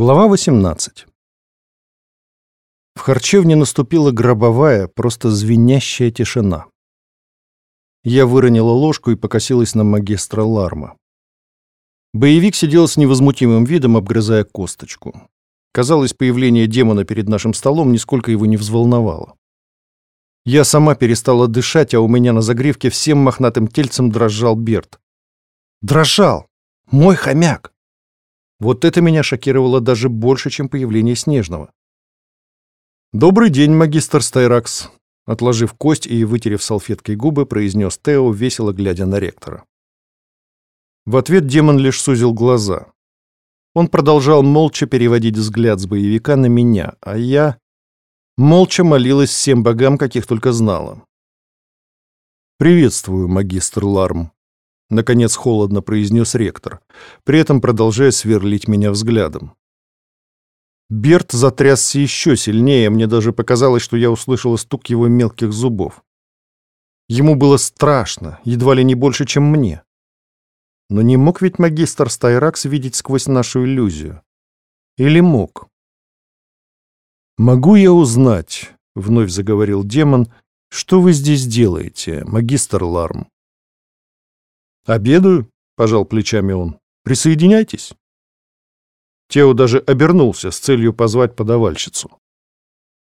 Глава 18 В харчевне наступила гробовая, просто звенящая тишина. Я выронила ложку и покосилась на магистра Ларма. Боевик сидел с невозмутимым видом, обгрызая косточку. Казалось, появление демона перед нашим столом нисколько его не взволновало. Я сама перестала дышать, а у меня на загривке всем мохнатым тельцем дрожал Берт. Дрожал! Мой хомяк! Вот это меня шокировало даже больше, чем появление Снежного. «Добрый день, магистр Стайракс», — отложив кость и вытерев салфеткой губы, произнес Тео, весело глядя на ректора. В ответ демон лишь сузил глаза. Он продолжал молча переводить взгляд с боевика на меня, а я молча молилась всем богам, каких только знала. «Приветствую, магистр Ларм», — наконец холодно произнес ректор, при этом продолжая сверлить меня взглядом. Берт затрясся еще сильнее, мне даже показалось, что я услышала стук его мелких зубов. Ему было страшно, едва ли не больше, чем мне. Но не мог ведь магистр Стайракс видеть сквозь нашу иллюзию? Или мог? «Могу я узнать», — вновь заговорил демон, — «что вы здесь делаете, магистр Ларм?» «Обедаю», — пожал плечами он. «Присоединяйтесь». Тео даже обернулся с целью позвать подавальщицу.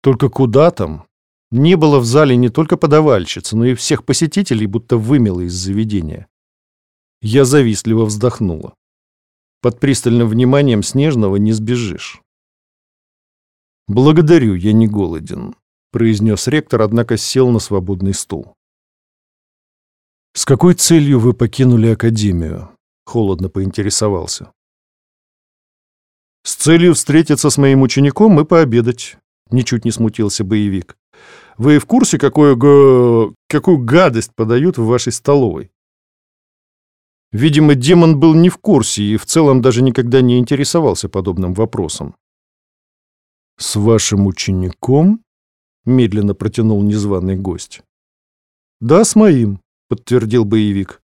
Только куда там? Не было в зале не только подавальщицы, но и всех посетителей будто вымело из заведения. Я завистливо вздохнула. Под пристальным вниманием Снежного не сбежишь. «Благодарю, я не голоден», — произнес ректор, однако сел на свободный стул. «С какой целью вы покинули Академию?» — холодно поинтересовался. «С целью встретиться с моим учеником и пообедать», — ничуть не смутился боевик. «Вы в курсе, какую, га... какую гадость подают в вашей столовой?» Видимо, демон был не в курсе и в целом даже никогда не интересовался подобным вопросом. «С вашим учеником?» — медленно протянул незваный гость. «Да, с моим», — подтвердил боевик.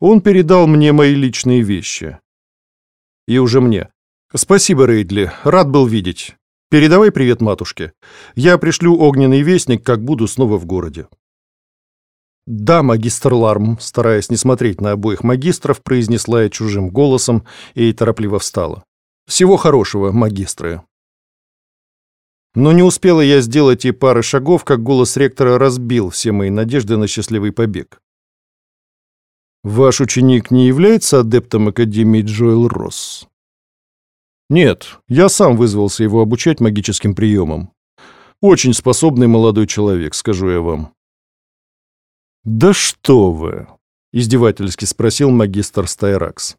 «Он передал мне мои личные вещи». «И уже мне. Спасибо, Рейдли, рад был видеть. Передавай привет матушке. Я пришлю огненный вестник, как буду снова в городе». «Да, магистр Ларм», стараясь не смотреть на обоих магистров, произнесла я чужим голосом и торопливо встала. «Всего хорошего, магистры». Но не успела я сделать и пары шагов, как голос ректора разбил все мои надежды на счастливый побег. Ваш ученик не является адептом Академии Джоэл Росс? Нет, я сам вызвался его обучать магическим приемам. Очень способный молодой человек, скажу я вам. Да что вы! Издевательски спросил магистр Стайракс.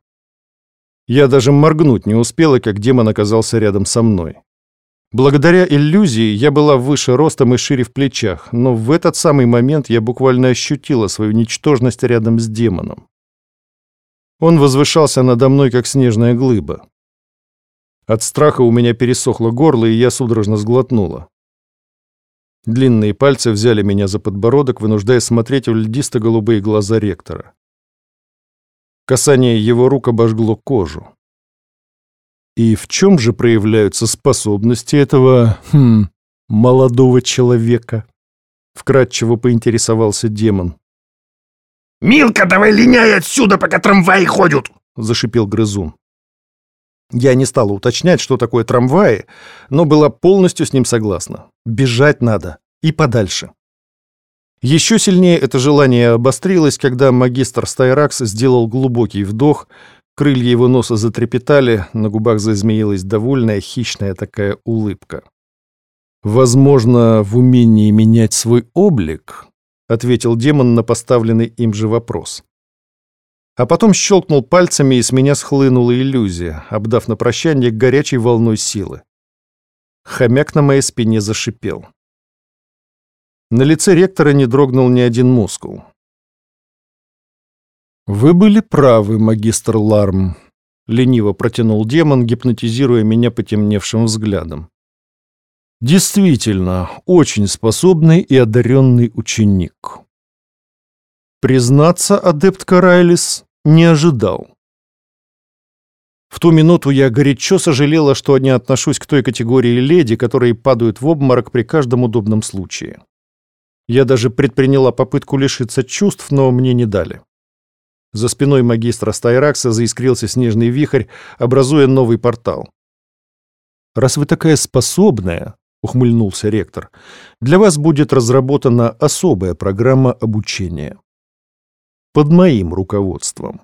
Я даже моргнуть не успела, как демон оказался рядом со мной. Благодаря иллюзии я была выше ростом и шире в плечах, но в этот самый момент я буквально ощутила свою ничтожность рядом с демоном. Он возвышался надо мной, как снежная глыба. От страха у меня пересохло горло, и я судорожно сглотнула. Длинные пальцы взяли меня за подбородок, вынуждая смотреть в льдисто-голубые глаза ректора. Касание его рук обожгло кожу. И в чем же проявляются способности этого, хм, молодого человека? Вкратчиво поинтересовался демон. «Милка, давай линяй отсюда, пока трамваи ходят!» — зашипел грызун. Я не стала уточнять, что такое трамваи, но была полностью с ним согласна. Бежать надо. И подальше. Еще сильнее это желание обострилось, когда магистр Стайракс сделал глубокий вдох, Крылья его носа затрепетали, на губах зазмеилась довольная хищная такая улыбка. «Возможно, в умении менять свой облик», — ответил демон на поставленный им же вопрос. А потом щелкнул пальцами, и с меня схлынула иллюзия, обдав на прощание горячей волной силы. Хомяк на моей спине зашипел. На лице ректора не дрогнул ни один мускул. «Вы были правы, магистр Ларм», — лениво протянул демон, гипнотизируя меня потемневшим взглядом. «Действительно, очень способный и одаренный ученик». Признаться, адепт Карайлис не ожидал. В ту минуту я горячо сожалела, что не отношусь к той категории леди, которые падают в обморок при каждом удобном случае. Я даже предприняла попытку лишиться чувств, но мне не дали. За спиной магистра Стайракса заискрился снежный вихрь, образуя новый портал. «Раз вы такая способная», — ухмыльнулся ректор, — «для вас будет разработана особая программа обучения. Под моим руководством».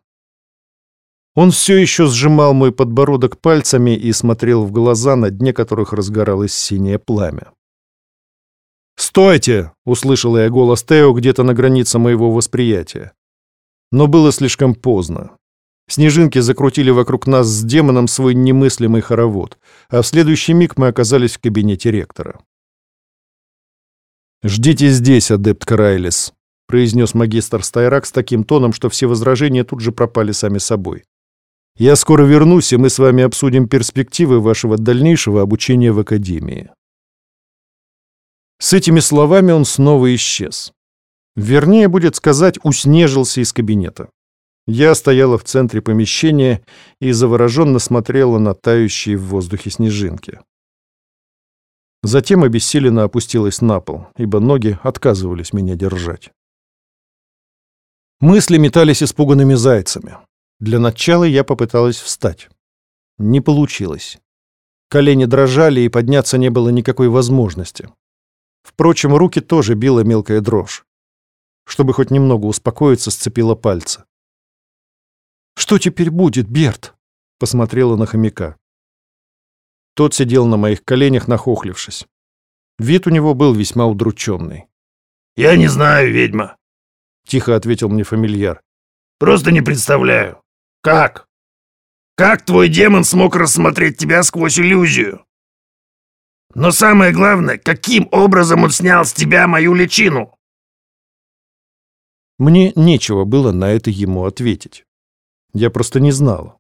Он все еще сжимал мой подбородок пальцами и смотрел в глаза, на дне которых разгоралось синее пламя. «Стойте!» — услышал я голос Тео где-то на границе моего восприятия. Но было слишком поздно. Снежинки закрутили вокруг нас с демоном свой немыслимый хоровод, а в следующий миг мы оказались в кабинете ректора. «Ждите здесь, адепт Карайлис», — произнес магистр Стайрак с таким тоном, что все возражения тут же пропали сами собой. «Я скоро вернусь, и мы с вами обсудим перспективы вашего дальнейшего обучения в Академии». С этими словами он снова исчез. Вернее, будет сказать, уснежился из кабинета. Я стояла в центре помещения и завороженно смотрела на тающие в воздухе снежинки. Затем обессиленно опустилась на пол, ибо ноги отказывались меня держать. Мысли метались испуганными зайцами. Для начала я попыталась встать. Не получилось. Колени дрожали, и подняться не было никакой возможности. Впрочем, руки тоже била мелкая дрожь. Чтобы хоть немного успокоиться, сцепила пальцы. «Что теперь будет, Берт?» — посмотрела на хомяка. Тот сидел на моих коленях, нахохлившись. Вид у него был весьма удрученный. «Я не знаю, ведьма», — тихо ответил мне фамильяр. «Просто не представляю. Как? Как твой демон смог рассмотреть тебя сквозь иллюзию? Но самое главное, каким образом он снял с тебя мою личину?» Мне нечего было на это ему ответить. Я просто не знала.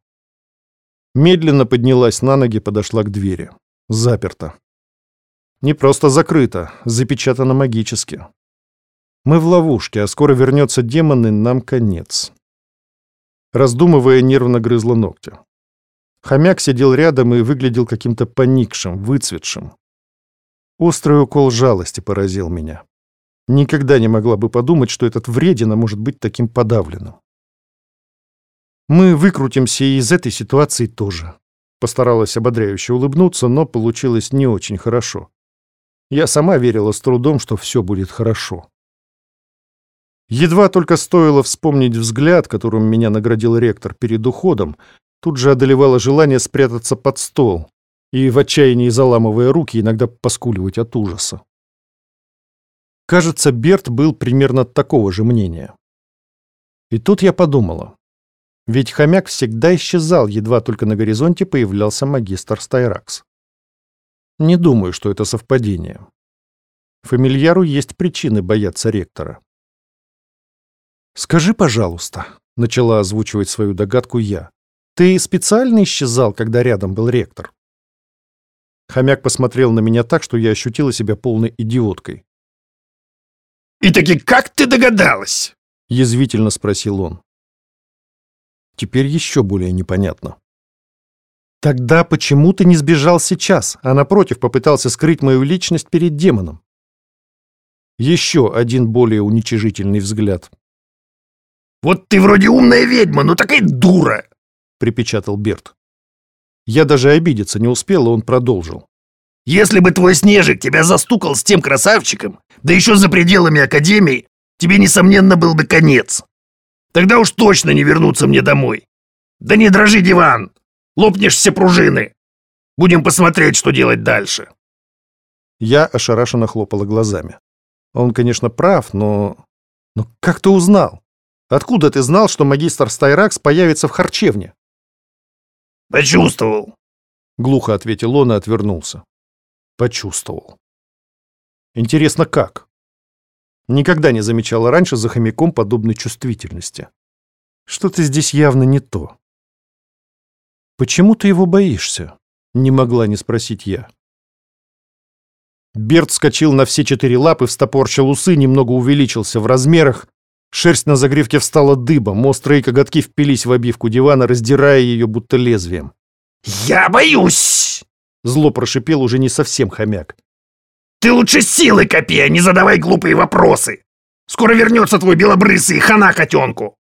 Медленно поднялась на ноги, подошла к двери. Заперто. Не просто закрыто, запечатано магически. Мы в ловушке, а скоро вернется демон, и нам конец. Раздумывая, нервно грызла ногти. Хомяк сидел рядом и выглядел каким-то поникшим, выцветшим. Острый укол жалости поразил меня. Никогда не могла бы подумать, что этот вредина может быть таким подавленным. Мы выкрутимся и из этой ситуации тоже. Постаралась ободряюще улыбнуться, но получилось не очень хорошо. Я сама верила с трудом, что все будет хорошо. Едва только стоило вспомнить взгляд, которым меня наградил ректор перед уходом, тут же одолевало желание спрятаться под стол, и в отчаянии заламывая руки, иногда поскуливать от ужаса. Кажется, Берт был примерно такого же мнения. И тут я подумала. Ведь хомяк всегда исчезал, едва только на горизонте появлялся магистр Стайракс. Не думаю, что это совпадение. Фамильяру есть причины бояться ректора. «Скажи, пожалуйста», — начала озвучивать свою догадку я, «ты специально исчезал, когда рядом был ректор?» Хомяк посмотрел на меня так, что я ощутила себя полной идиоткой. «И таки как ты догадалась?» — язвительно спросил он. Теперь еще более непонятно. «Тогда почему ты не сбежал сейчас, а напротив попытался скрыть мою личность перед демоном?» Еще один более уничижительный взгляд. «Вот ты вроде умная ведьма, но такая дура!» — припечатал Берт. Я даже обидеться не успел, и он продолжил. «Если бы твой Снежик тебя застукал с тем красавчиком, да еще за пределами Академии, тебе, несомненно, был бы конец. Тогда уж точно не вернуться мне домой. Да не дрожи, диван! Лопнешь все пружины! Будем посмотреть, что делать дальше!» Я ошарашенно хлопала глазами. Он, конечно, прав, но... Но как ты узнал? Откуда ты знал, что магистр Стайракс появится в харчевне? «Почувствовал», — глухо ответил он и отвернулся. «Почувствовал». Интересно, как? Никогда не замечала раньше за хомяком подобной чувствительности. Что-то здесь явно не то. «Почему ты его боишься?» — не могла не спросить я. Берт вскочил на все четыре лапы, встопорчил усы, немного увеличился в размерах, Шерсть на загривке встала дыбом, острые коготки впились в обивку дивана, раздирая ее будто лезвием. «Я боюсь!» Зло прошипел уже не совсем хомяк. «Ты лучше силы копи, а не задавай глупые вопросы! Скоро вернется твой белобрысый хана котенку!»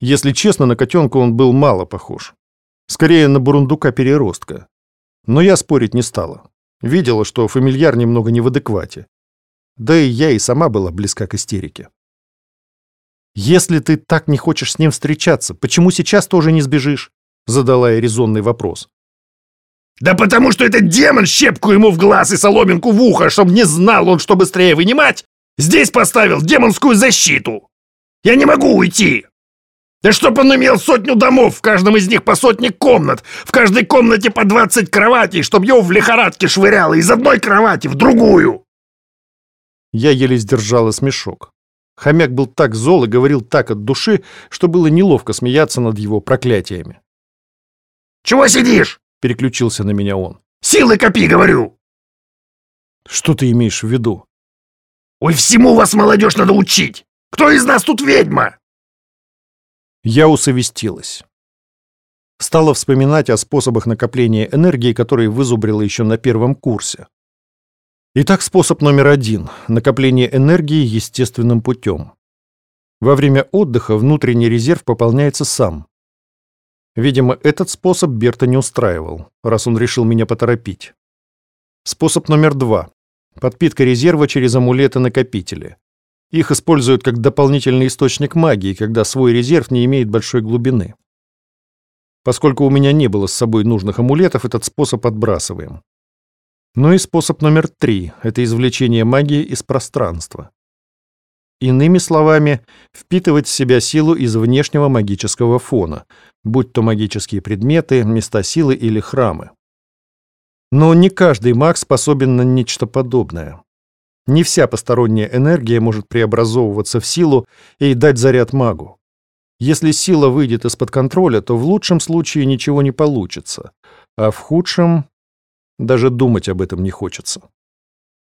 Если честно, на котенка он был мало похож. Скорее, на бурундука-переростка. Но я спорить не стала. Видела, что фамильяр немного не в адеквате. Да и я и сама была близка к истерике. «Если ты так не хочешь с ним встречаться, почему сейчас тоже не сбежишь?» Задала я резонный вопрос. «Да потому что этот демон щепку ему в глаз и соломинку в ухо, чтобы не знал он, что быстрее вынимать, здесь поставил демонскую защиту. Я не могу уйти. Да чтоб он имел сотню домов, в каждом из них по сотне комнат, в каждой комнате по двадцать кроватей, чтоб его в лихорадке швыряло из одной кровати в другую!» Я еле сдержала смешок. Хомяк был так зол и говорил так от души, что было неловко смеяться над его проклятиями. «Чего сидишь?» — переключился на меня он. «Силы копи, говорю!» «Что ты имеешь в виду?» «Ой, всему вас, молодежь, надо учить! Кто из нас тут ведьма?» Я усовестилась. Стала вспоминать о способах накопления энергии, которые вызубрила еще на первом курсе. Итак, способ номер один – накопление энергии естественным путем. Во время отдыха внутренний резерв пополняется сам. Видимо, этот способ Берта не устраивал, раз он решил меня поторопить. Способ номер два – подпитка резерва через амулеты-накопители. Их используют как дополнительный источник магии, когда свой резерв не имеет большой глубины. Поскольку у меня не было с собой нужных амулетов, этот способ отбрасываем. Ну и способ номер три – это извлечение магии из пространства. Иными словами, впитывать в себя силу из внешнего магического фона, будь то магические предметы, места силы или храмы. Но не каждый маг способен на нечто подобное. Не вся посторонняя энергия может преобразовываться в силу и дать заряд магу. Если сила выйдет из-под контроля, то в лучшем случае ничего не получится, а в худшем даже думать об этом не хочется.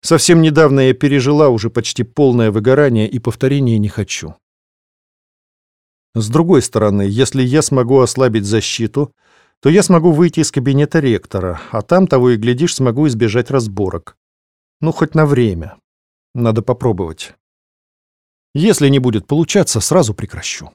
Совсем недавно я пережила уже почти полное выгорание и повторения не хочу. С другой стороны, если я смогу ослабить защиту, то я смогу выйти из кабинета ректора, а там, того и глядишь, смогу избежать разборок. Ну, хоть на время. Надо попробовать. Если не будет получаться, сразу прекращу.